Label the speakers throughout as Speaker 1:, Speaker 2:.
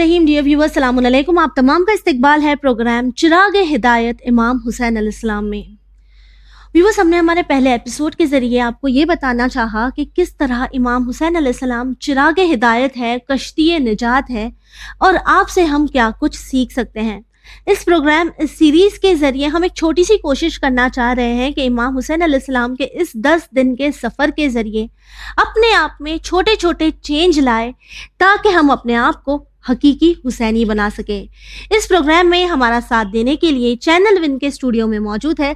Speaker 1: الرحیم ڈیئر ویور السلام علیکم۔ آپ تمام کا استقبال ہے پروگرام چراغ ہدایت امام حسین علیہ السلام میں۔ ویورس ہم نے ہمارے پہلے ایپیسوڈ کے ذریعے آپ کو یہ بتانا چاہا کہ کس طرح امام حسین علیہ السلام چراغ ہدایت ہے، کشتی نجات ہے اور آپ سے ہم کیا کچھ سیکھ سکتے ہیں۔ اس پروگرام، اس سیریز کے ذریعے ہم ایک چھوٹی سی کوشش کرنا چاہ رہے ہیں کہ امام حسین علیہ السلام کے اس دس دن کے سفر کے ذریعے اپنے آپ میں چھوٹے چھوٹے چینج لائے تاکہ ہم اپنے آپ کو حقیقی حسینی بنا سکے۔ اس پروگرام میں ہمارا ساتھ دینے کے لیے چینل ون کے اسٹوڈیو میں موجود ہے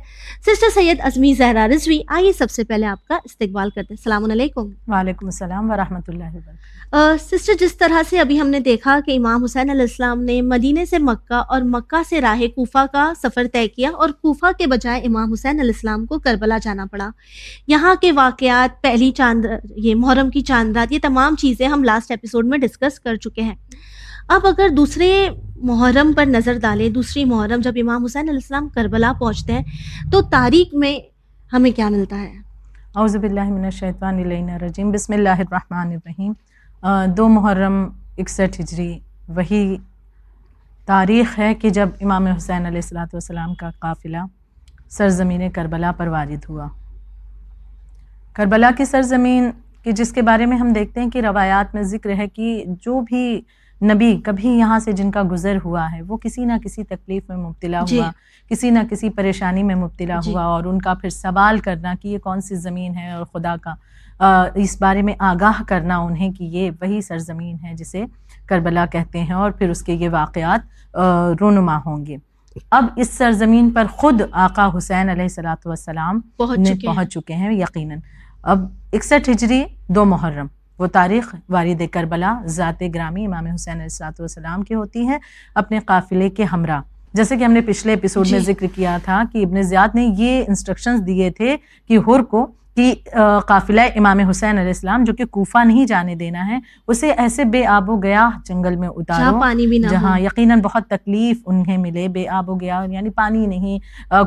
Speaker 1: سسٹر سید ازمی زہرا رضوی۔ آئیے سب سے پہلے آپ کا استقبال کرتے السلام علیکم۔
Speaker 2: وعلیکم السلام ورحمۃ اللہ وبرکاتہ۔
Speaker 1: سسٹر جس طرح سے ابھی ہم نے دیکھا کہ امام حسین علیہ السلام نے مدینے سے مکہ اور مکہ سے راہ کوفہ کا سفر طے کیا اور کوفہ کے بجائے امام حسین علیہ السلام کو کربلا جانا پڑا۔ یہاں کے واقعات پہلی چاند یہ محرم کی چاند رات یہ تمام چیزیں ہم لاسٹ ایپیسوڈ میں ڈسکس کر چکے ہیں۔ اب اگر دوسرے محرم پر نظر ڈالیں، دوسری محرم جب امام حسین علیہ السلام کربلا پہنچتے ہیں، تو تاریخ میں ہمیں کیا ملتا ہے؟
Speaker 2: اعوذ باللہ من الشیطان الرجیم، بسم اللہ الرحمن الرحیم۔ دو محرم، اکسٹھ ہجری، وہی تاریخ ہے کہ جب امام حسین علیہ السلاۃ والسلام کا قافلہ سرزمین کربلا پر وارد ہوا۔ کربلا کی سرزمین کہ جس کے بارے میں ہم دیکھتے ہیں کہ روایات میں ذکر ہے کہ جو بھی نبی کبھی یہاں سے جن کا گزر ہوا ہے وہ کسی نہ کسی تکلیف میں مبتلا
Speaker 1: جی۔
Speaker 2: ہوا کسی نہ کسی پریشانی میں مبتلا
Speaker 1: جی۔
Speaker 2: ہوا اور ان کا پھر سوال کرنا کہ یہ کون سی زمین ہے اور خدا کا اس بارے میں آگاہ کرنا انہیں کہ یہ وہی سرزمین ہے جسے کربلا کہتے ہیں اور پھر اس کے یہ واقعات رونما ہوں گے۔ اب اس سرزمین پر خود آقا حسین علیہ السلاۃ والسلام
Speaker 1: پہنچ چکے
Speaker 2: پہنچ چکے ہیں یقیناً۔ اب اکسٹھ ہجری دو محرم۔ وہ تاریخ والد کربلا ذات گرامی امام حسین علیہ السلاۃ والسلام کی ہوتی ہے اپنے قافلے کے ہمراہ۔ جیسے کہ ہم نے پچھلے ایپیسوڈ میں
Speaker 1: جی۔
Speaker 2: ذکر کیا تھا کہ ابن زیاد نے یہ انسٹرکشنز دیے تھے کہ ہر کو کہ قافلہ امام حسین علیہ السلام جو کہ کوفہ نہیں جانے دینا ہے اسے ایسے بے آب و گیا جنگل میں اتارو۔
Speaker 1: پانی بھی نہ
Speaker 2: جہاں یقیناً بہت تکلیف انہیں ملے بے آب و گیا یعنی پانی نہیں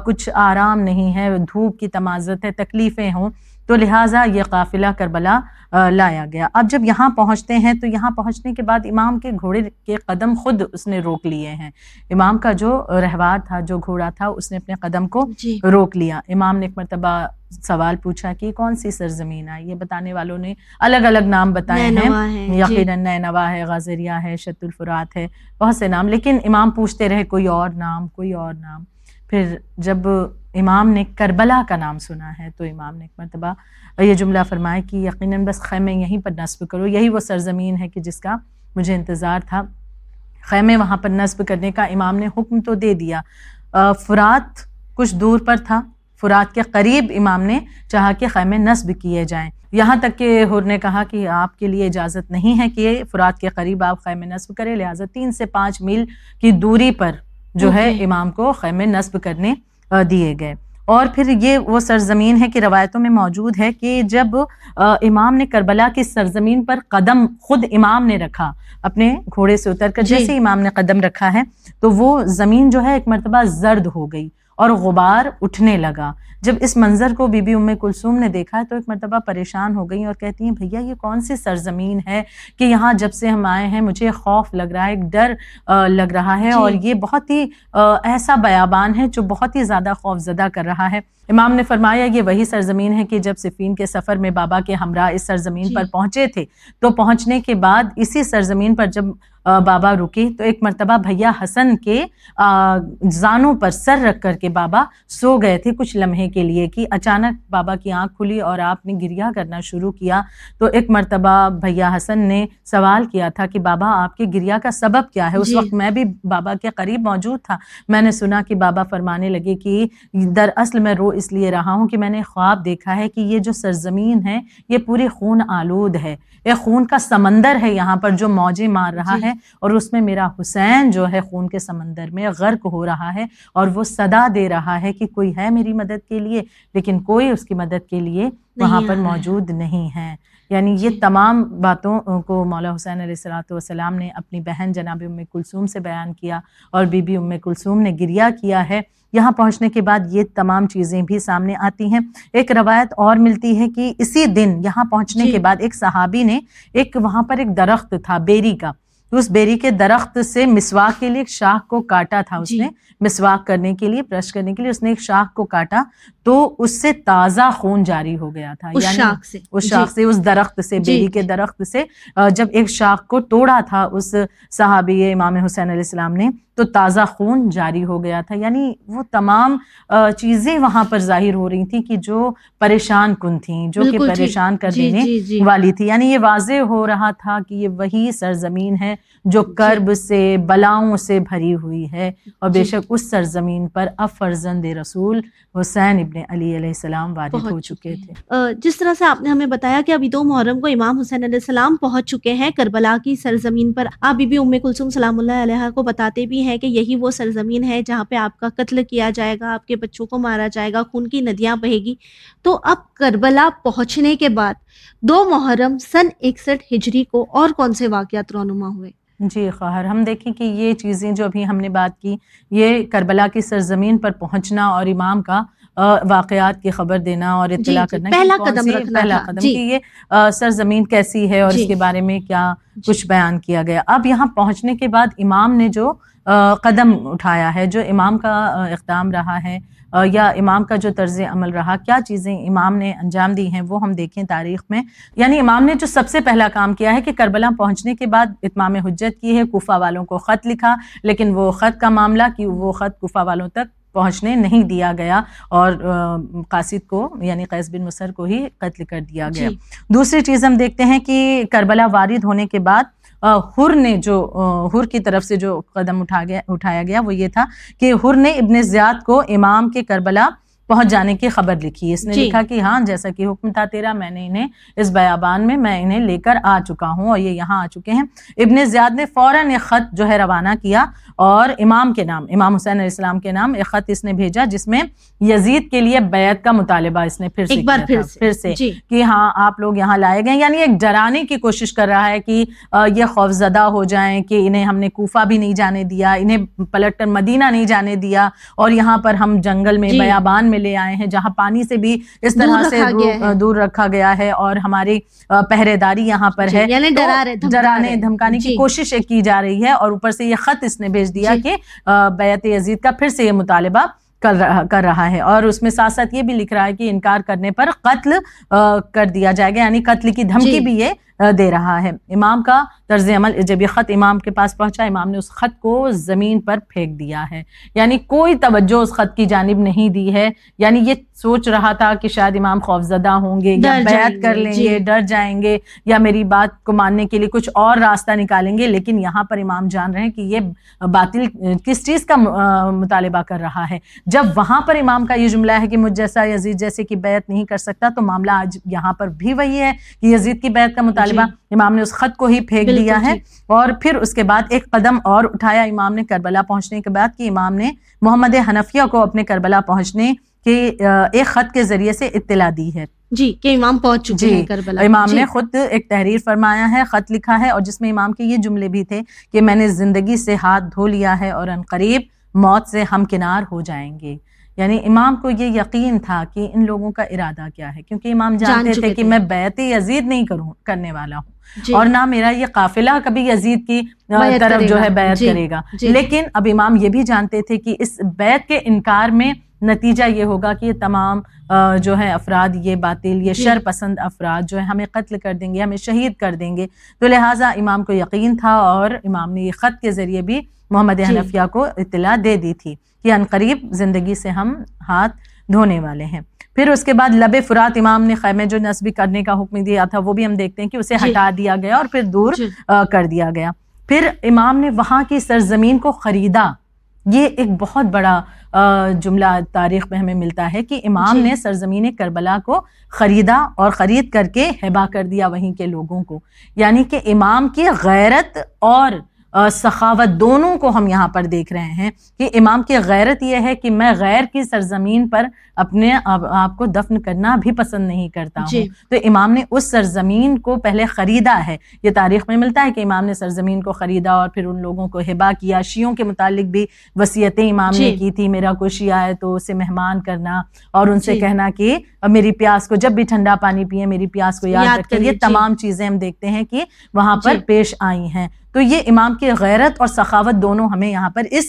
Speaker 2: کچھ آرام نہیں ہے دھوپ کی تمازت ہے تکلیفیں ہوں۔ تو لہٰذا یہ قافلہ کربلا لایا گیا۔ اب جب یہاں پہنچتے ہیں تو یہاں پہنچنے کے بعد امام کے گھوڑے کے قدم خود اس نے روک لیے ہیں۔ امام کا جو رہوار تھا جو گھوڑا تھا اس نے اپنے قدم کو
Speaker 1: جی۔
Speaker 2: روک لیا۔ امام نے ایک مرتبہ سوال پوچھا کہ کون سی سرزمین ہے یہ بتانے والوں نے الگ الگ نام بتائے ہیں۔
Speaker 1: ہے جی۔
Speaker 2: یقیناً نینوا ہے غازریہ ہے شت الفرات ہے بہت سے نام لیکن امام پوچھتے رہے کوئی اور نام کوئی اور نام۔ پھر جب امام نے کربلا کا نام سنا ہے تو امام نے ایک مرتبہ یہ جملہ فرمایا کہ یقیناً بس خیمے یہیں پر نصب کرو یہی وہ سرزمین ہے کہ جس کا مجھے انتظار تھا۔ خیمے وہاں پر نصب کرنے کا امام نے حکم تو دے دیا۔ فرات کچھ دور پر تھا۔ فرات کے قریب امام نے چاہا کہ خیمے نصب کیے جائیں۔ یہاں تک کہ حر نے کہا کہ آپ کے لیے اجازت نہیں ہے کہ فرات کے قریب آپ خیمے نصب کریں لہٰذا تین سے پانچ میل کی دوری پر جو ہے
Speaker 1: اوکے۔
Speaker 2: امام کو خیمے نصب کرنے دیے گئے اور پھر یہ وہ سرزمین ہے کہ روایتوں میں موجود ہے کہ جب امام نے کربلا کی سرزمین پر قدم خود امام نے رکھا اپنے گھوڑے سے اتر کر
Speaker 1: جی۔
Speaker 2: جیسے امام نے قدم رکھا ہے تو وہ زمین جو ہے ایک مرتبہ زرد ہو گئی اور غبار اٹھنے لگا جب اس منظر کو بی بی ام کلثوم نے دیکھا تو ایک مرتبہ پریشان ہو گئی اور کہتی ہیں بھیا یہ کون سی سرزمین ہے کہ یہاں جب سے ہم آئے ہیں مجھے خوف لگ رہا ہے ایک ڈر لگ رہا ہے
Speaker 1: جی۔
Speaker 2: اور یہ بہت ہی ایسا بیابان ہے جو بہت ہی زیادہ خوف زدہ کر رہا ہے امام نے فرمایا یہ وہی سرزمین ہے کہ جب صفین کے سفر میں بابا کے ہمراہ اس سرزمین
Speaker 1: جی۔
Speaker 2: پر پہنچے تھے تو پہنچنے کے بعد اسی سرزمین پر جب بابا رکے تو ایک مرتبہ بھیا حسن کے زانوں پر سر رکھ کر کے بابا سو گئے تھے کچھ لمحے کے لیے کہ اچانک بابا کی آنکھ کھلی اور آپ نے گریا کرنا شروع کیا تو ایک مرتبہ بھیا حسن نے سوال کیا تھا کہ بابا آپ کے گریا کا سبب کیا ہے اس
Speaker 1: جی۔
Speaker 2: وقت میں بھی بابا کے قریب موجود تھا میں نے سنا کہ بابا فرمانے لگے کہ دراصل میں رو اس لیے رہا ہوں کہ میں نے خواب دیکھا ہے کہ یہ جو سرزمین ہے یہ پوری خون آلود ہے یہ خون کا سمندر ہے یہاں پر جو موجیں مار رہا
Speaker 1: جی۔
Speaker 2: ہے اور اس میں میرا حسین جو ہے خون کے سمندر میں غرق ہو رہا ہے اور وہ صدا دے رہا ہے کہ کوئی ہے میری مدد کے لیے لیکن کوئی اس کی مدد کے لیے وہاں پر۔ موجود نہیں ہے یعنی یہ
Speaker 1: جی۔
Speaker 2: تمام باتوں کو مولا حسین علیہ السلاۃ والسلام نے اپنی بہن جناب ام کلثوم سے بیان کیا اور بی بی ام کلثوم نے گریا کیا ہے یہاں پہنچنے کے بعد یہ تمام چیزیں بھی سامنے آتی ہیں ایک روایت اور ملتی ہے کہ اسی دن یہاں پہنچنے
Speaker 1: جی۔
Speaker 2: کے بعد ایک صحابی نے ایک وہاں پر ایک درخت تھا بیری کا اس بیری کے درخت سے مسواک کے لیے ایک شاخ کو کاٹا تھا اس
Speaker 1: جی۔
Speaker 2: نے مسواک کرنے کے لیے برش کرنے کے لیے اس نے ایک شاخ کو کاٹا تو اس سے تازہ خون جاری ہو گیا تھا
Speaker 1: اس
Speaker 2: یعنی
Speaker 1: شاخ سے
Speaker 2: اس
Speaker 1: جی۔
Speaker 2: شاخ سے اس درخت سے
Speaker 1: جی،
Speaker 2: بیری کے
Speaker 1: جی۔
Speaker 2: درخت سے جب ایک شاخ کو توڑا تھا اس صحابی امام حسین علیہ السلام نے تو تازہ خون جاری ہو گیا تھا یعنی وہ تمام چیزیں وہاں پر ظاہر ہو رہی تھیں کہ جو پریشان کن تھیں جو کہ
Speaker 1: ٹھیک۔
Speaker 2: پریشان کر
Speaker 1: جی،
Speaker 2: دینے
Speaker 1: جی، جی۔
Speaker 2: والی تھی یعنی یہ واضح ہو رہا تھا کہ یہ وہی سرزمین ہے جو
Speaker 1: جی۔
Speaker 2: کرب سے بلاؤں سے بھری ہوئی ہے اور بے
Speaker 1: جی۔
Speaker 2: شک اس سرزمین پر اب فرزند رسول حسین ابن علی علیہ السلام وارد ہو چکے تھے۔
Speaker 1: جس طرح سے آپ نے ہمیں بتایا کہ ابھی دو محرم کو امام حسین علیہ السلام پہنچ چکے ہیں کربلا کی سرزمین پر آپ بی بی ام کلثوم سلام اللہ علیہ کو بتاتے بھی ہیں کہ یہی وہ سرزمین ہے جہاں پہ آپ کا قتل کیا جائے گا آپ کے بچوں کو مارا جائے گا خون کی ندیاں بہے گی۔ تو اب کربلا پہنچنے کے بعد دو محرم سن اکسٹھ ہجری کو اور کون سے واقعات رونما ہوئے؟
Speaker 2: جی خواہر ہم دیکھیں کہ یہ چیزیں جو ابھی ہم نے بات کی یہ کربلا کی سرزمین پر پہنچنا اور امام کا واقعات کی خبر دینا اور اطلاع
Speaker 1: جی،
Speaker 2: کرنا
Speaker 1: پہلا قدم
Speaker 2: پہلا قدم
Speaker 1: جی۔
Speaker 2: کہ یہ سرزمین کیسی ہے اور
Speaker 1: جی۔
Speaker 2: اس کے بارے میں کیا
Speaker 1: جی۔
Speaker 2: کچھ بیان کیا گیا اب یہاں پہنچنے کے بعد امام نے جو قدم اٹھایا ہے جو امام کا اقدام رہا ہے یا امام کا جو طرز عمل رہا کیا چیزیں امام نے انجام دی ہیں وہ ہم دیکھیں تاریخ میں یعنی امام نے جو سب سے پہلا کام کیا ہے کہ کربلا پہنچنے کے بعد اتمام حجت کی ہے کوفہ والوں کو خط لکھا لیکن وہ خط کا معاملہ کہ وہ خط کوفہ والوں تک پہنچنے نہیں دیا گیا اور قاصد کو یعنی قیس بن مصر کو ہی قتل کر دیا گیا
Speaker 1: جی۔
Speaker 2: دوسری چیز ہم دیکھتے ہیں کہ کربلا وارد ہونے کے بعد حر نے جو حر کی طرف سے جو قدم اٹھا گیا اٹھایا گیا وہ یہ تھا کہ حر نے ابن زیاد کو امام کے کربلا پہنچ جانے کی خبر لکھی اس نے
Speaker 1: جی۔
Speaker 2: لکھا کہ ہاں جیسا کہ حکم تھا تیرا میں نے انہیں اس بیابان میں میں انہیں لے کر آ چکا ہوں اور یہ یہاں آ چکے ہیں ابن زیاد نے فوراً ایک خط جو ہے روانہ کیا اور امام کے نام امام حسین علیہ السلام کے نام ایک خط اس نے بھیجا جس میں یزید کے لیے بیعت کا مطالبہ اس نے پھر سے
Speaker 1: ایک بار
Speaker 2: کیا
Speaker 1: پھر
Speaker 2: تھا،
Speaker 1: سے
Speaker 2: پھر سے
Speaker 1: جی
Speaker 2: کہ ہاں آپ لوگ یہاں لائے گئے یعنی ایک ڈرانے کی کوشش کر رہا ہے کہ یہ خوف زدہ ہو جائیں کہ انہیں ہم نے کوفہ بھی نہیں جانے دیا انہیں پلٹ کر مدینہ نہیں جانے دیا اور یہاں پر ہم جنگل میں
Speaker 1: جی۔
Speaker 2: بیابان میں لے آئے ہیں جہاں پانی سے بھی اس
Speaker 1: دور
Speaker 2: طرح سے
Speaker 1: رکھا
Speaker 2: دور-۔ دور رکھا گیا ہے اور ہماری پہرے داری یہاں پر
Speaker 1: جی،
Speaker 2: ہے
Speaker 1: یعنی
Speaker 2: ڈرانے۔ دھمکانے کی
Speaker 1: جی۔
Speaker 2: کوشش کی جا رہی ہے اور اوپر سے یہ خط اس نے بھیج دیا
Speaker 1: جی۔
Speaker 2: کہ بیعت یزید کا پھر سے یہ مطالبہ کر رہا کر رہا ہے اور اس میں ساتھ ساتھ یہ بھی لکھ رہا ہے کہ انکار کرنے پر قتل کر دیا جائے گا یعنی قتل کی دھمکی
Speaker 1: جی۔
Speaker 2: بھی یہ دے رہا ہے۔ امام کا طرز عمل جب یہ خط امام کے پاس پہنچا امام نے اس خط کو زمین پر پھینک دیا ہے۔ یعنی کوئی توجہ اس خط کی جانب نہیں دی ہے۔ یعنی یہ سوچ رہا تھا کہ شاید امام خوفزدہ ہوں گے یا بیعت کر لیں
Speaker 1: جی۔
Speaker 2: گے ڈر جائیں گے یا میری بات کو ماننے کے لیے کچھ اور راستہ نکالیں گے لیکن یہاں پر امام جان رہے ہیں کہ یہ باطل کس چیز کا مطالبہ کر رہا ہے۔ جب وہاں پر امام کا یہ جملہ ہے کہ مجھ جیسا یزید جیسے کی بیعت نہیں کر سکتا تو معاملہ آج یہاں پر بھی وہی ہے کہ یزید کی بیعت کا مطالبہ امام نے اس خط کو ہی پھینک دیا ہے۔
Speaker 1: جی۔
Speaker 2: اور پھر اس کے بعد ایک قدم اور اٹھایا امام نے کربلا پہنچنے کے بعد کہ امام نے محمد حنفیہ کو اپنے کربلا پہنچنے کے آ، ایک خط کے ذریعے سے اطلاع دی ہے۔
Speaker 1: جی کہ امام پہنچ چکے
Speaker 2: جی۔
Speaker 1: ہیں کربلا۔
Speaker 2: امام
Speaker 1: جی۔
Speaker 2: نے خود ایک تحریر فرمایا ہے خط لکھا ہے اور جس میں امام کے یہ جملے بھی تھے کہ میں نے زندگی سے ہاتھ دھو لیا ہے اور قریب موت سے ہم کنار ہو جائیں گے۔ یعنی امام کو یہ یقین تھا کہ ان لوگوں کا ارادہ کیا ہے کیونکہ امام
Speaker 1: جان
Speaker 2: جانتے
Speaker 1: چکے
Speaker 2: تھے کہ۔ میں بیعت یزید نہیں کروں کرنے والا ہوں
Speaker 1: جی۔
Speaker 2: اور نہ میرا یہ قافلہ کبھی یزید کی طرف جو۔ ہے بیعت
Speaker 1: جی،
Speaker 2: کرے گا
Speaker 1: جی۔
Speaker 2: لیکن اب امام یہ بھی جانتے تھے کہ اس بیعت کے انکار میں نتیجہ یہ ہوگا کہ یہ تمام جو ہے افراد یہ باطل یہ
Speaker 1: جی۔
Speaker 2: شر پسند افراد جو ہے ہمیں قتل کر دیں گے ہمیں شہید کر دیں گے تو لہٰذا امام کو یقین تھا اور امام نے یہ خط کے ذریعے بھی محمد
Speaker 1: جی۔
Speaker 2: حنفیہ کو اطلاع دے دی تھی کہ عنقریب زندگی سے ہم ہاتھ دھونے والے ہیں پھر اس کے بعد لب فرات امام نے خیمے جو نصبی کرنے کا حکم دیا تھا وہ بھی ہم دیکھتے ہیں کہ اسے
Speaker 1: جی۔
Speaker 2: ہٹا دیا گیا اور پھر دور کر دیا گیا پھر امام نے وہاں کی سرزمین کو خریدا یہ ایک بہت بڑا جملہ تاریخ میں ہمیں ملتا ہے کہ امام
Speaker 1: جی۔
Speaker 2: نے سرزمین کربلا کو خریدا اور خرید کر کے ہبا کر دیا وہیں کے لوگوں کو یعنی کہ امام کی غیرت اور سخاوت دونوں کو ہم یہاں پر دیکھ رہے ہیں کہ امام کی غیرت یہ ہے کہ میں غیر کی سرزمین پر اپنے آپ کو دفن کرنا بھی پسند نہیں کرتا
Speaker 1: جی۔
Speaker 2: ہوں تو امام نے اس سرزمین کو پہلے خریدا ہے یہ تاریخ میں ملتا ہے کہ امام نے سرزمین کو خریدا اور پھر ان لوگوں کو ہبا کیا شیعوں کے متعلق بھی وصیتیں امام نے
Speaker 1: جی۔
Speaker 2: کی تھی میرا کوئی شیعہ ہے تو اسے مہمان کرنا اور ان سے
Speaker 1: جی۔
Speaker 2: کہنا کہ میری پیاس کو جب بھی ٹھنڈا پانی پیے میری پیاس کو
Speaker 1: یاد
Speaker 2: رکھیں
Speaker 1: کریے،
Speaker 2: یہ
Speaker 1: جی۔
Speaker 2: تمام چیزیں ہم دیکھتے ہیں کہ وہاں پر
Speaker 1: جی۔
Speaker 2: پیش آئی ہیں تو یہ امام کی غیرت اور سخاوت دونوں ہمیں یہاں پر اس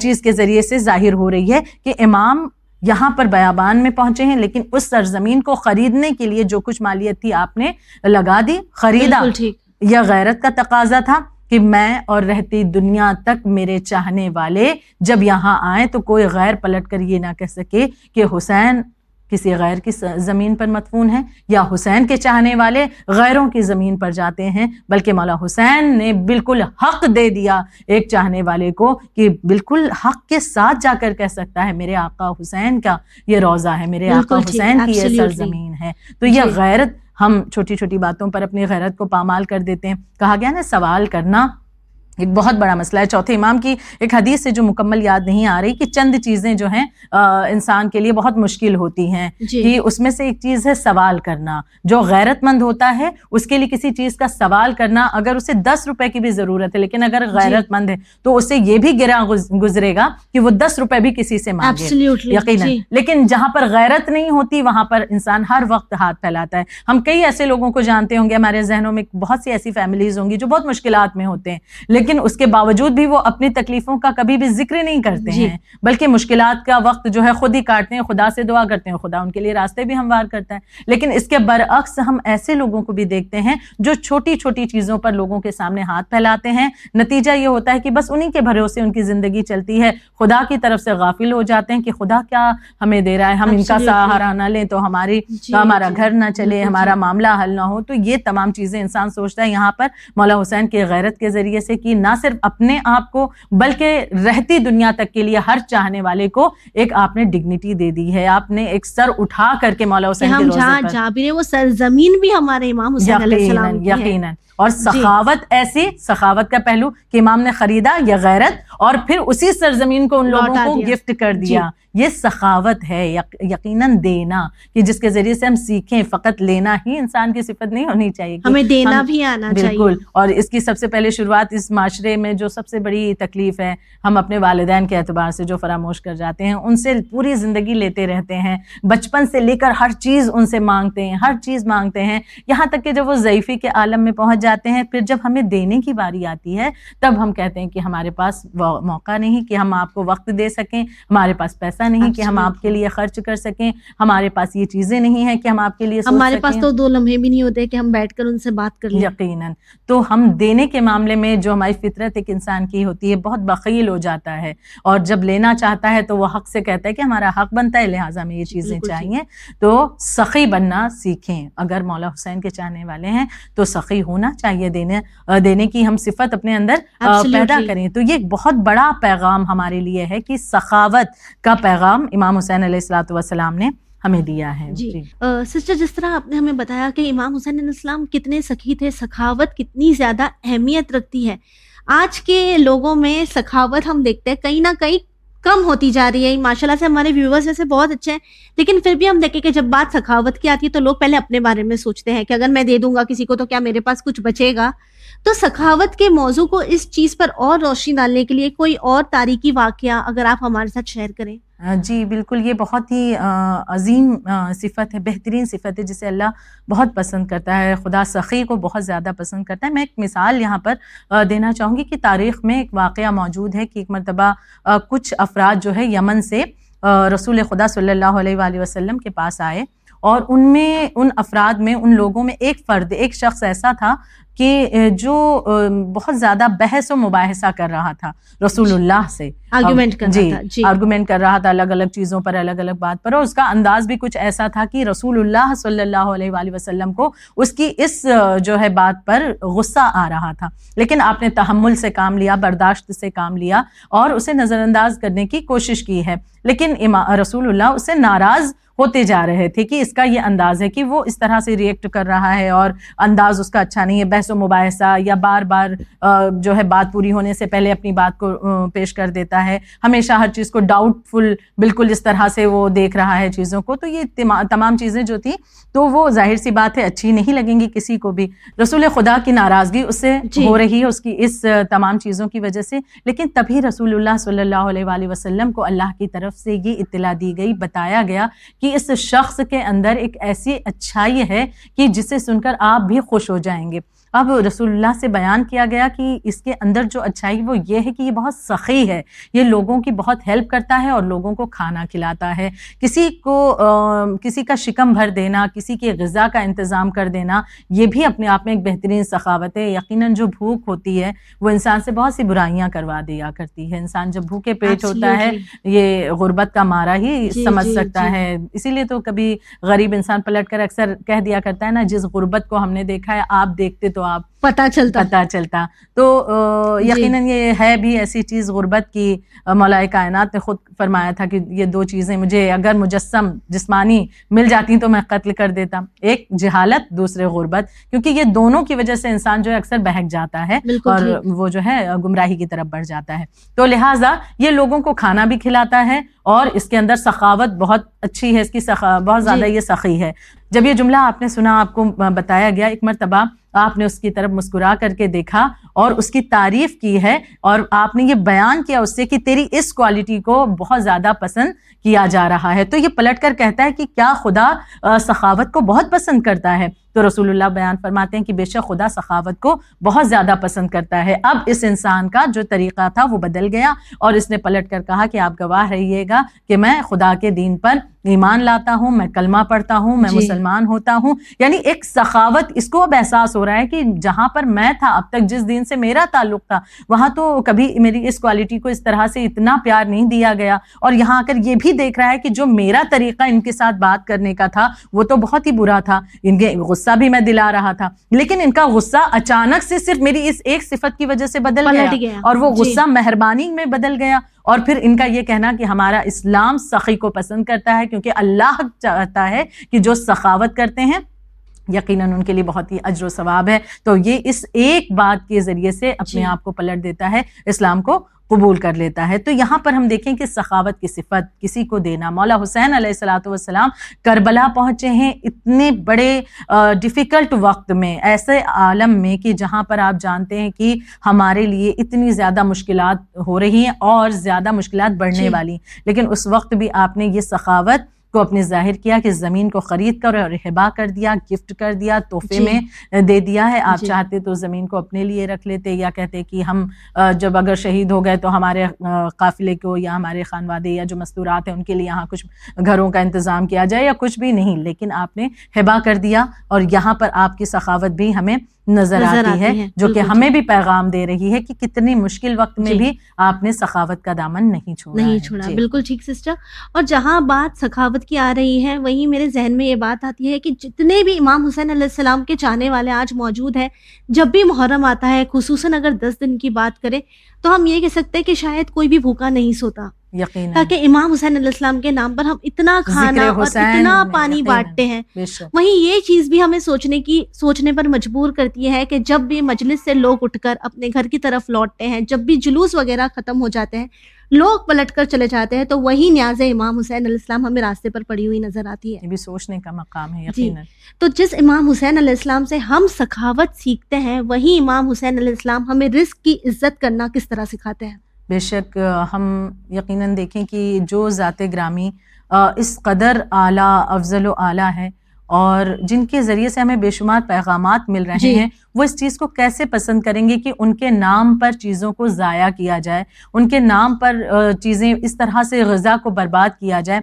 Speaker 2: چیز کے ذریعے سے ظاہر ہو رہی ہے کہ امام یہاں پر بیابان میں پہنچے ہیں لیکن اس سرزمین کو خریدنے کے لیے جو کچھ مالیت تھی آپ نے لگا دی خریدا یا غیرت کا تقاضا تھا کہ میں اور رہتی دنیا تک میرے چاہنے والے جب یہاں آئیں تو کوئی غیر پلٹ کر یہ نہ کہہ سکے کہ حسین کسی غیر کی زمین پر مدفون ہے یا حسین کے چاہنے والے غیروں کی زمین پر جاتے ہیں بلکہ مولا حسین نے بالکل حق دے دیا ایک چاہنے والے کو کہ بالکل حق کے ساتھ جا کر کہہ سکتا ہے میرے آقا حسین کا یہ روزہ ہے میرے آقا حسین کی یہ سرزمین ہے۔ تو یہ جی۔ غیرت ہم چھوٹی چھوٹی باتوں پر اپنی غیرت کو پامال کر دیتے ہیں۔ کہا گیا نا سوال کرنا ایک بہت بڑا مسئلہ ہے۔ چوتھے امام کی ایک حدیث سے جو مکمل یاد نہیں آ رہی کہ چند چیزیں جو ہیں انسان کے لیے بہت مشکل ہوتی ہیں جی۔ کہ اس میں سے ایک چیز ہے سوال کرنا۔ جو غیرت مند ہوتا ہے اس کے لیے کسی چیز کا سوال کرنا اگر اسے دس روپے کی بھی ضرورت ہے لیکن اگر جی۔ غیرت مند ہے تو اسے یہ بھی گرا گزرے گا کہ وہ دس روپے بھی کسی سے مانگے۔ یقیناً۔ جی۔ لیکن جہاں پر غیرت نہیں ہوتی وہاں پر انسان ہر وقت ہاتھ پھیلاتا ہے۔ ہم کئی ایسے لوگوں کو جانتے ہوں گے ہمارے ذہنوں میں بہت سی ایسی فیملیز ہوں گی جو بہت مشکلات میں ہوتے ہیں۔ لیکن اس کے باوجود بھی وہ اپنی تکلیفوں کا کبھی بھی ذکر نہیں کرتے جی۔ ہیں بلکہ مشکلات کا وقت جو ہے خود ہی کاٹتے ہیں خدا سے دعا کرتے ہیں خدا ان کے لیے راستے بھی ہموار کرتا ہے۔ لیکن اس کے برعکس ہم ایسے لوگوں کو بھی دیکھتے ہیں جو چھوٹی چھوٹی چیزوں پر لوگوں کے سامنے ہاتھ پھیلاتے ہیں۔ نتیجہ یہ ہوتا ہے کہ بس انہی کے بھروسے ان کی زندگی چلتی ہے۔ خدا کی طرف سے غافل ہو جاتے ہیں کہ خدا کیا ہمیں دے رہا ہے۔ ہم ان کا سہارا نہ لیں تو ہماری جی، ہمارا جی۔ گھر نہ چلے ہمارا معاملہ حل نہ ہو۔ تو یہ تمام چیزیں انسان سوچتا ہے۔ یہاں پر مولا حسین کے غیرت کے ذریعے سے کہ نہ صرف اپنے آپ کو بلکہ رہتی دنیا تک کے لیے ہر چاہنے والے کو ایک آپ نے ڈگنیٹی دے دی ہے۔ آپ نے ایک سر اٹھا کر کے مولا حسین
Speaker 1: ہم جہاں جہاں بھی وہ سرزمین بھی ہمارے امام حسین علیہ السلام
Speaker 2: یقیناً۔ اور جی۔ سخاوت ایسی سخاوت کا پہلو کہ امام نے خریدا یا غیرت اور پھر اسی سرزمین کو ان لوگوں کو گفٹ کر دیا۔ جی۔ یہ سخاوت ہے یقیناً دینا کہ جس کے ذریعے سے ہم سیکھیں۔ فقط لینا ہی انسان کی صفت نہیں ہونی چاہیے۔
Speaker 1: ہمیں دینا بھی آنا
Speaker 2: بالکل۔ اور اس کی سب سے پہلے شروعات اس معاشرے میں جو سب سے بڑی تکلیف ہے ہم اپنے والدین کے اعتبار سے جو فراموش کر جاتے ہیں ان سے پوری زندگی لیتے رہتے ہیں۔ بچپن سے لے کر ہر چیز ان سے مانگتے ہیں ہر چیز مانگتے ہیں۔ یہاں تک کہ جب وہ ضعیفی کے عالم میں پہنچ جاتے ہیں پھر جب ہمیں دینے کی باری آتی ہے تب ہم کہتے ہیں کہ ہمارے پاس موقع نہیں کہ ہم آپ کو وقت دے سکیں ہمارے پاس پیسہ نہیں کہ ہم آپ کے لیے خرچ کر سکیں ہمارے پاس یہ چیزیں نہیں ہیں کہ ہم آپ کے لیے
Speaker 1: ہمارے پاس تو دو لمحے بھی نہیں ہوتے کہ ہم بیٹھ کر ان سے بات کر لیں۔
Speaker 2: یقیناً۔ تو ہم دینے کے معاملے میں جو ہماری فطرت ایک انسان کی ہوتی ہے بہت بخیل ہو جاتا ہے۔ اور جب لینا چاہتا ہے تو وہ حق سے کہتا ہے کہ ہمارا حق بنتا ہے لہٰذا میں یہ چیزیں چاہیے۔ تو سخی بننا سیکھیں۔ اگر مولا حسین کے چاہنے والے ہیں تو سخی ہونا چاہیے دینے دینے کی ہم صفت اپنے اندر پیدا کریں۔ تو یہ بہت بڑا پیغام ہمارے لیے ہے کہ سخاوت کا پیغام امام حسین علیہ السلاۃ والسلام نے ہمیں دیا ہے۔
Speaker 1: جی سسٹر جی۔ جس طرح آپ نے ہمیں بتایا کہ امام حسین علیہ السلام کتنے سخی تھے سخاوت کتنی زیادہ اہمیت رکھتی ہے۔ آج کے لوگوں میں سخاوت ہم دیکھتے ہیں کہیں نہ کہیں کم ہوتی جا رہی ہے۔ ماشاء اللہ سے ہمارے ویورس ویسے بہت اچھے ہیں، لیکن پھر بھی ہم دیکھیں کہ جب بات سخاوت کی آتی ہے تو لوگ پہلے اپنے بارے میں سوچتے ہیں کہ اگر میں دے دوں گا کسی کو تو کیا میرے پاس کچھ بچے گا؟ تو سخاوت کے موضوع کو اس چیز پر اور روشنی ڈالنے کے لیے کوئی اور تاریخی واقعہ اگر آپ ہمارے ساتھ شیئر کریں۔
Speaker 2: جی بالکل، یہ بہت ہی عظیم صفت ہے، بہترین صفت ہے، جسے اللہ بہت پسند کرتا ہے، خدا سخی کو بہت زیادہ پسند کرتا ہے۔ میں ایک مثال یہاں پر دینا چاہوں گی کہ تاریخ میں ایک واقعہ موجود ہے کہ ایک مرتبہ کچھ افراد جو ہے یمن سے رسول خدا صلی اللہ علیہ وآلہ وسلم کے پاس آئے اور ان میں، ان افراد میں، ان لوگوں میں ایک فرد، ایک شخص ایسا تھا کہ جو بہت زیادہ بحث و مباحثہ کر رہا تھا رسول جی۔ اللہ سے۔
Speaker 1: آرگومنٹ کر
Speaker 2: جی آرگومنٹ کر رہا تھا الگ الگ چیزوں پر الگ الگ بات پر اور اس کا انداز بھی کچھ ایسا تھا کہ رسول اللہ صلی اللہ علیہ وآلہ وسلم کو اس کی اس جو ہے بات پر غصہ آ رہا تھا۔ لیکن آپ نے تحمل سے کام لیا برداشت سے کام لیا اور اسے نظر انداز کرنے کی کوشش کی ہے۔ لیکن رسول اللہ اسے ناراض ہوتے جا رہے تھے کہ اس کا یہ انداز ہے کہ وہ اس طرح سے ریئیکٹ کر رہا ہے اور انداز اس کا اچھا نہیں ہے بحث و مباحثہ یا بار بار جو ہے بات پوری ہونے سے پہلے اپنی بات کو پیش کر دیتا ہے۔ ہمیشہ ہر چیز کو ڈاؤٹ فل بالکل اس طرح سے وہ دیکھ رہا ہے چیزوں کو۔ تو یہ تمام چیزیں جو تھیں تو وہ ظاہر سی بات ہے اچھی نہیں لگیں گی کسی کو بھی۔ رسول خدا کی ناراضگی اس سے جی۔ ہو رہی ہے اس کی اس تمام چیزوں کی وجہ سے۔ لیکن تبھی رسول اللہ صلی اللہ علیہ وآلہ وسلم کو اللہ کی طرف سے یہ اطلاع دی گئی بتایا گیا کہ اس شخص کے اندر ایک ایسی اچھائی ہے کہ جسے سن کر آپ بھی خوش ہو جائیں گے۔ اب رسول اللہ سے بیان کیا گیا کہ اس کے اندر جو اچھائی وہ یہ ہے کہ یہ بہت سخی ہے یہ لوگوں کی بہت ہیلپ کرتا ہے اور لوگوں کو کھانا کھلاتا ہے۔ کسی کو کسی کا شکم بھر دینا کسی کی غذا کا انتظام کر دینا یہ بھی اپنے آپ میں ایک بہترین سخاوت ہے۔ یقیناً جو بھوک ہوتی ہے وہ انسان سے بہت سی برائیاں کروا دیا کرتی ہے۔ انسان جب بھوکے پیٹ ہوتا ہے یہ غربت کا مارا ہی جی، سمجھ جی، سکتا جی۔ ہے۔ اسی لیے تو کبھی غریب انسان پلٹ کر اکثر کہہ دیا کرتا ہے نا جس غربت کو ہم نے دیکھا ہے آپ دیکھتے تو آپ
Speaker 1: پتا چلتا.
Speaker 2: پتا چلتا. تو جی۔ یقیناً یہ ہے بھی ایسی چیز غربت کی مولا کائنات نے خود فرمایا تھا کہ یہ دو چیزیں مجھے اگر مجسم جسمانی مل جاتی تو میں قتل کر دیتا. ایک جہالت دوسرے غربت. کیونکہ یہ دونوں کی وجہ سے انسان جو ہے اکثر بہک جاتا ہے اور وہ جو ہے گمراہی کی طرف بڑھ جاتا ہے. تو لہٰذا یہ لوگوں کو کھانا بھی کھلاتا ہے اور اس کے اندر سخاوت بہت اچھی ہے اس کی بہت زیادہ جی۔ یہ سخی ہے. جب یہ جملہ آپ نے سنا آپ کو بتایا گیا ایک مرتبہ آپ نے اس کی طرف مسکرا کر کے دیکھا اور اس کی تعریف کی ہے اور آپ نے یہ بیان کیا اس سے کہ تیری اس کوالٹی کو بہت زیادہ پسند کیا جا رہا ہے۔ تو یہ پلٹ کر کہتا ہے کہ کیا خدا سخاوت کو بہت پسند کرتا ہے۔ تو رسول اللہ بیان فرماتے ہیں کہ بے شک خدا سخاوت کو بہت زیادہ پسند کرتا ہے۔ اب اس انسان کا جو طریقہ تھا وہ بدل گیا اور اس نے پلٹ کر کہا کہ آپ گواہ رہیے گا کہ میں خدا کے دین پر ایمان لاتا ہوں میں کلمہ پڑھتا ہوں میں جی۔ مسلمان ہوتا ہوں۔ یعنی ایک سخاوت اس کو اب احساس ہو رہا ہے کہ جہاں پر میں تھا اب تک جس دین سے میرا تعلق تھا۔ وہاں تو کبھی میری اس کوالٹی کو اس طرح سے اتنا پیار نہیں دیا گیا۔ اور یہاں آ کر یہ بھی دیکھ رہا ہے کہ جو میرا طریقہ ان کے ساتھ بات کرنے کا تھا وہ تو بہت ہی برا تھا۔ ان کے غصہ بھی میں دلا رہا تھا۔ لیکن ان کا غصہ اچانک سے صرف میری اس ایک صفت کی وجہ سے بدل گیا۔ اور وہ جی۔ غصہ مہربانی میں بدل گیا۔ اور پھر ان کا یہ کہنا کہ ہمارا اسلام سخی کو پسند کرتا ہے کیونکہ اللہ چاہتا ہے کہ جو سخاوت کرتے ہیں یقیناً ان کے لیے بہت ہی اجر و ثواب ہے تو یہ اس ایک بات کے ذریعے سے اپنے جی۔ آپ کو پلٹ دیتا ہے اسلام کو قبول کر لیتا ہے تو یہاں پر ہم دیکھیں کہ سخاوت کی صفت کسی کو دینا مولا حسین علیہ السلاۃ والسلام کربلا پہنچے ہیں اتنے بڑے ڈیفیکلٹ وقت میں ایسے عالم میں کہ جہاں پر آپ جانتے ہیں کہ ہمارے لیے اتنی زیادہ مشکلات ہو رہی ہیں اور زیادہ مشکلات بڑھنے جی۔ والی لیکن اس وقت بھی آپ نے یہ سخاوت کو اپنے ظاہر کیا کہ زمین کو خرید کر اور ہبا کر دیا گفٹ کر دیا تحفے جی۔ میں دے دیا ہے آپ جی۔ چاہتے تو زمین کو اپنے لیے رکھ لیتے یا کہتے کہ ہم جب اگر شہید ہو گئے تو ہمارے قافلے کو یا ہمارے خانوادے یا جو مستورات ہیں ان کے لیے یہاں کچھ گھروں کا انتظام کیا جائے یا کچھ بھی نہیں لیکن آپ نے ہبا کر دیا اور یہاں پر آپ کی سخاوت بھی ہمیں نظر آتی ہے جو کہ ہمیں بھی پیغام دے رہی ہے کہ کتنی مشکل وقت میں جی۔ بھی آپ نے سخاوت کا دامن نہیں چھوڑا
Speaker 1: نہیں چھوڑا جی۔ بالکل ٹھیک سسٹر اور جہاں بات سخاوت کی آ رہی ہے وہیں میرے ذہن میں یہ بات آتی ہے کہ جتنے بھی امام حسین علیہ السلام کے چاہنے والے آج موجود ہیں جب بھی محرم آتا ہے خصوصاً اگر دس دن کی بات کریں تو ہم یہ کہہ سکتے ہیں کہ شاید کوئی بھی بھوکا نہیں سوتا۔ تاکہ امام حسین علیہ السلام کے نام پر ہم اتنا کھانا اور اتنا پانی بانٹتے ہیں۔ وہیں یہ چیز بھی ہمیں سوچنے کی سوچنے پر مجبور کرتی ہے کہ جب بھی مجلس سے لوگ اٹھ کر اپنے گھر کی طرف لوٹتے ہیں جب بھی جلوس وغیرہ ختم ہو جاتے ہیں لوگ پلٹ کر چلے جاتے ہیں تو وہی نیاز امام حسین علیہ السلام ہمیں راستے پر پڑی ہوئی نظر آتی ہے۔
Speaker 2: بھی سوچنے کا مقام ہے جی۔
Speaker 1: تو جس امام حسین علیہ السلام سے ہم سخاوت سیکھتے ہیں وہی امام حسین علیہ السلام ہمیں رزق کی عزت کرنا کس طرح سکھاتے ہیں؟
Speaker 2: بے شک ہم یقیناً دیکھیں کہ جو ذات گرامی اس قدر اعلیٰ افضل و اعلیٰ ہے اور جن کے ذریعے سے ہمیں بے شمار پیغامات مل رہے جی. ہیں وہ اس چیز کو کیسے پسند کریں گے کہ ان کے نام پر چیزوں کو ضائع کیا جائے ان کے نام پر چیزیں اس طرح سے غذا کو برباد کیا جائے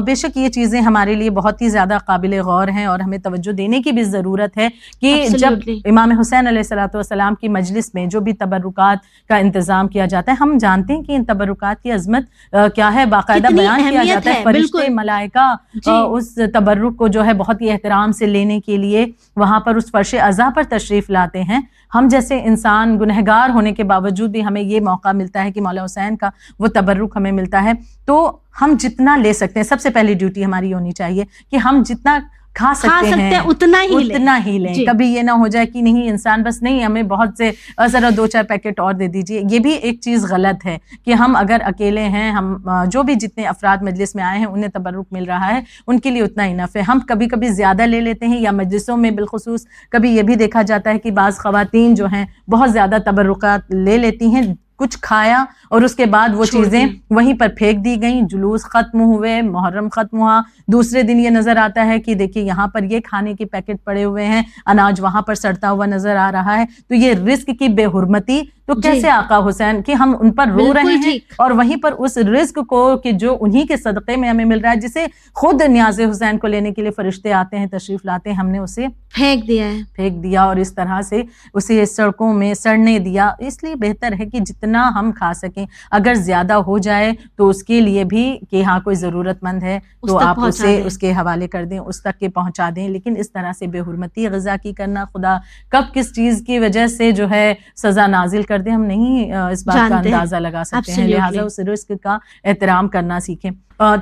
Speaker 2: بے شک یہ چیزیں ہمارے لیے بہت ہی زیادہ قابل غور ہیں اور ہمیں توجہ دینے کی بھی ضرورت ہے کہ جب امام حسین علیہ السلاۃ والسلام کی مجلس میں جو بھی تبرکات کا انتظام کیا جاتا ہے ہم جانتے ہیں کہ ان تبرکات کی عظمت کیا ہے باقاعدہ بیان کیا جاتا ہے فرشتے ملائکہ جی۔ اس تبرک کو جو ہے بہت ہی احترام سے لینے کے لیے وہاں پر اس فرش اعضا پر تشریف لاتے ہیں۔ ہم جیسے انسان گنہگار ہونے کے باوجود بھی ہمیں یہ موقع ملتا ہے کہ مولا حسین کا وہ تبرک ہمیں ملتا ہے۔ تو ہم جتنا لے سکتے ہیں، سب سے پہلی ڈیوٹی ہماری ہونی چاہیے کہ ہم جتنا کھا سکتے ہیں
Speaker 1: اتنا ہی
Speaker 2: اتنا ہی لیں۔ جی۔ کبھی یہ نہ ہو جائے کہ نہیں انسان بس نہیں ہمیں بہت سے ذرا دو چار پیکٹ اور دے دیجیے یہ بھی ایک چیز غلط ہے کہ ہم اگر اکیلے ہیں ہم جو بھی جتنے افراد مجلس میں آئے ہیں انہیں تبرک مل رہا ہے ان کے لیے اتنا انف ہے۔ ہم کبھی کبھی زیادہ لے لیتے ہیں یا مجلسوں میں بالخصوص کبھی یہ بھی دیکھا جاتا ہے کہ بعض خواتین جو ہیں بہت زیادہ تبرکات لے لیتی ہیں۔ کچھ کھایا اور اس کے بعد وہ چیزیں وہیں پر پھینک دی گئیں۔ جلوس ختم ہوئے محرم ختم ہوا۔ دوسرے دن یہ نظر آتا ہے کہ دیکھیے یہاں پر یہ کھانے کے پیکٹ پڑے ہوئے ہیں۔ اناج وہاں پر سڑتا ہوا نظر آ رہا ہے۔ تو یہ رزق کی بے حرمتی تو جی۔ کیسے آقا حسین کہ ہم ان پر رو رہے ہیں اور وہیں پر اس رزق کو کہ جو انہی کے صدقے میں ہمیں مل رہا ہے جسے خود نیاز حسین کو لینے کے لیے فرشتے آتے ہیں تشریف لاتے ہیں ہم نے اسے
Speaker 1: پھینک دیا ہے۔
Speaker 2: پھینک دیا اور اس طرح سے اسے سڑکوں میں سڑنے دیا۔ اس لیے بہتر ہے کہ جتنا ہم کھا سکیں۔ اگر زیادہ ہو جائے تو اس کے لیے بھی کہ ہاں کوئی ضرورت مند ہے تو آپ اسے اس کے حوالے کر دیں اس تک کے پہنچا دیں۔ لیکن اس طرح سے بے حرمتی غذا کی کرنا خدا کب کس چیز کی وجہ سے جو ہے سزا نازل کر دیں ہم نہیں اس بات کا اندازہ لگا سکتے ہیں۔ لہٰذا اس رزق کا احترام کرنا سیکھیں۔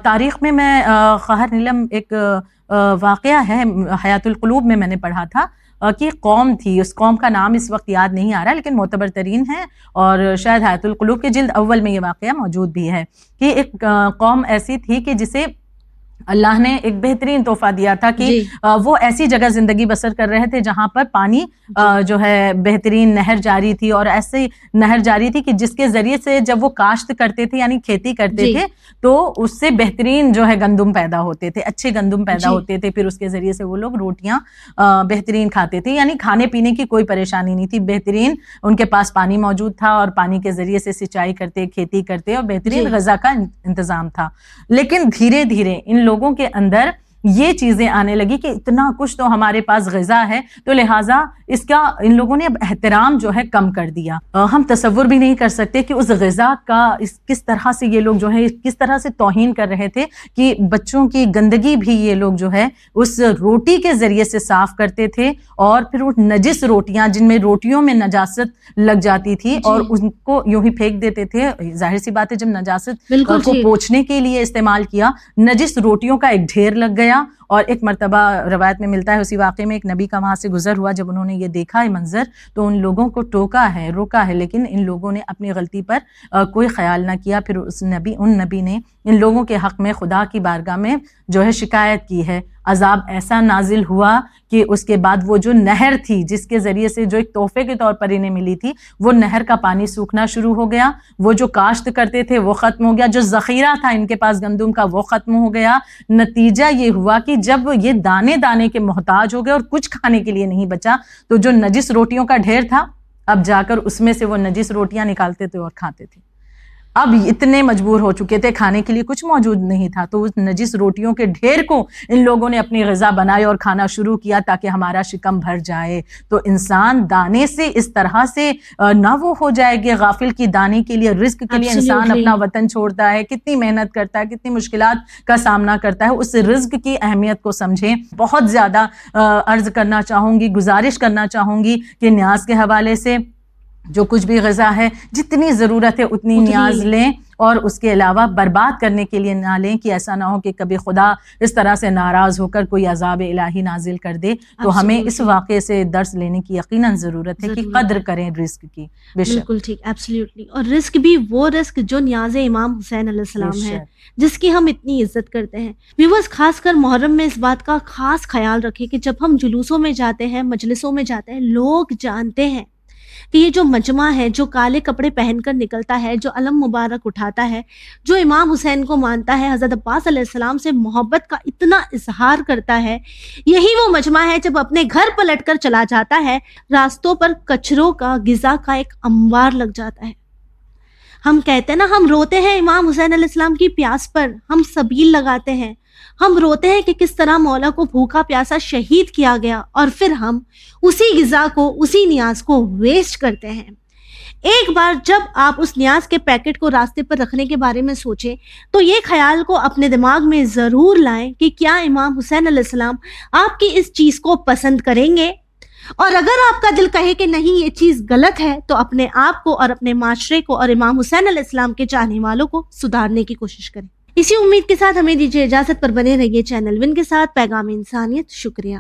Speaker 2: تاریخ میں میں خواہر نیلم ایک واقعہ ہے۔ حیات القلوب میں میں نے پڑھا تھا۔ کہ قوم تھی اس قوم کا نام اس وقت یاد نہیں آ رہا لیکن معتبر ترین ہے اور شاید حیات القلوب کے جلد اول میں یہ واقعہ موجود بھی ہے۔ کہ ایک قوم ایسی تھی کہ جسے اللہ نے ایک بہترین تحفہ دیا تھا کہ جی۔ وہ ایسی جگہ زندگی بسر کر رہے تھے جہاں پر پانی جی۔ جو ہے بہترین نہر جاری تھی اور ایسے نہر جاری تھی کہ جس کے ذریعے سے جب وہ کاشت کرتے تھے یعنی کھیتی کرتے جی۔ تھے تو اس سے بہترین جو ہے گندم پیدا ہوتے تھے اچھے گندم پیدا ہوتے تھے پھر اس کے ذریعے سے وہ لوگ روٹیاں بہترین کھاتے تھے یعنی کھانے پینے کی کوئی پریشانی نہیں تھی بہترین ان کے پاس پانی موجود تھا اور پانی کے ذریعے سے سینچائی کرتے کھیتی کرتے اور بہترین غذا کا انتظام تھا لیکن دھیرے دھیرے ان لوگوں لوگوں کے اندر یہ چیزیں آنے لگی کہ اتنا کچھ تو ہمارے پاس غذا ہے تو لہٰذا اس کا ان لوگوں نے اب احترام جو ہے کم کر دیا ہم تصور بھی نہیں کر سکتے کہ اس غذا کا اس کس طرح سے یہ لوگ جو ہے کس طرح سے توہین کر رہے تھے کہ بچوں کی گندگی بھی یہ لوگ جو ہے اس روٹی کے ذریعے سے صاف کرتے تھے اور پھر وہ نجس روٹیاں جن میں روٹیوں میں نجاست لگ جاتی تھی جی۔ اور ان کو یوں ہی پھینک دیتے تھے ظاہر سی بات ہے جب نجاست کو جی۔ پوچھنے کے لیے استعمال کیا نجس روٹیوں کا ایک ڈھیر لگ گیا اور ایک مرتبہ روایت میں ملتا ہے، اسی واقعے میں ایک نبی کا وہاں سے گزر ہوا، جب انہوں نے یہ دیکھا ہے منظر، تو ان لوگوں کو ٹوکا ہے، روکا ہے، لیکن ان لوگوں نے اپنی غلطی پر کوئی خیال نہ کیا۔ پھر اس نبی، ان نبی نے ان لوگوں کے حق میں، خدا کی بارگاہ میں جو ہے شکایت کی ہے۔ عذاب ایسا نازل ہوا کہ اس کے بعد وہ جو نہر تھی، جس کے ذریعے سے جو ایک تحفے کے طور پر انہیں ملی تھی، وہ نہر کا پانی سوکھنا شروع ہو گیا۔ وہ جو کاشت کرتے تھے، وہ ختم ہو گیا۔ جو ذخیرہ تھا ان کے پاس گندم کا، وہ ختم ہو گیا۔ نتیجہ یہ ہوا کہ جب یہ دانے دانے کے محتاج ہو گئے اور کچھ کھانے کے لیے نہیں بچا، تو جو نجس روٹیوں کا ڈھیر تھا، اب جا کر اس میں سے وہ نجس روٹیاں نکالتے تھے اور کھاتے تھے۔ اب اتنے مجبور ہو چکے تھے کھانے کے لیے کچھ موجود نہیں تھا۔ تو اس نجس روٹیوں کے ڈھیر کو ان لوگوں نے اپنی غذا بنائے اور کھانا شروع کیا تاکہ ہمارا شکم بھر جائے۔ تو انسان دانے سے اس طرح سے نہ وہ ہو جائے کہ غافل کی دانے کے لیے رزق کے لیے انسان اپنا وطن چھوڑتا ہے۔ کتنی محنت کرتا ہے کتنی مشکلات کا سامنا کرتا ہے۔ اس رزق کی اہمیت کو سمجھیں۔ بہت زیادہ عرض کرنا چاہوں گی گزارش کرنا چاہوں گی کہ نیاز کے حوالے سے جو کچھ بھی غذا ہے جتنی ضرورت ہے اتنی نیاز لیں اور اس کے علاوہ برباد کرنے کے لیے نہ لیں کہ ایسا نہ ہو کہ کبھی خدا اس طرح سے ناراض ہو کر کوئی عذاب الہی نازل کر دے۔ تو ہمیں اس واقعے سے درس لینے کی یقیناً ضرورت ہے کہ قدر کریں رزق کی۔
Speaker 1: بالکل ٹھیک ایبسلیوٹلی اور رزق بھی وہ رزق جو نیاز امام حسین علیہ السلام ہے جس کی ہم اتنی عزت کرتے ہیں۔ ویورز خاص کر محرم میں اس بات کا خاص خیال رکھیں کہ جب ہم جلوسوں میں جاتے ہیں مجلسوں میں جاتے ہیں لوگ جانتے ہیں کہ یہ جو مجمع ہے، جو کالے کپڑے پہن کر نکلتا ہے، جو علم مبارک اٹھاتا ہے، جو امام حسین کو مانتا ہے، حضرت عباس علیہ السلام سے محبت کا اتنا اظہار کرتا ہے۔ یہی وہ مجمع ہے جب اپنے گھر پلٹ کر چلا جاتا ہے، راستوں پر کچروں کا، غذا کا ایک اموار لگ جاتا ہے۔ ہم کہتے ہیں نا، ہم روتے ہیں امام حسین علیہ السلام کی پیاس پر، ہم سبیل لگاتے ہیں۔ ہم روتے ہیں کہ کس طرح مولا کو بھوکا پیاسا شہید کیا گیا اور پھر ہم اسی غذا کو، اسی نیاز کو ویسٹ کرتے ہیں۔ ایک بار جب آپ اس نیاز کے پیکٹ کو راستے پر رکھنے کے بارے میں سوچیں، تو یہ خیال کو اپنے دماغ میں ضرور لائیں کہ کیا امام حسین علیہ السلام آپ کی اس چیز کو پسند کریں گے؟ اور اگر آپ کا دل کہے کہ نہیں، یہ چیز غلط ہے، تو اپنے آپ کو اور اپنے معاشرے کو اور امام حسین علیہ السلام کے چاہنے والوں کو سدھارنے کی کوشش کریں۔ اسی امید کے ساتھ ہمیں دیجیے اجازت پر بنے رہیے چینل۔ ون کے ساتھ پیغام انسانیت، شکریہ۔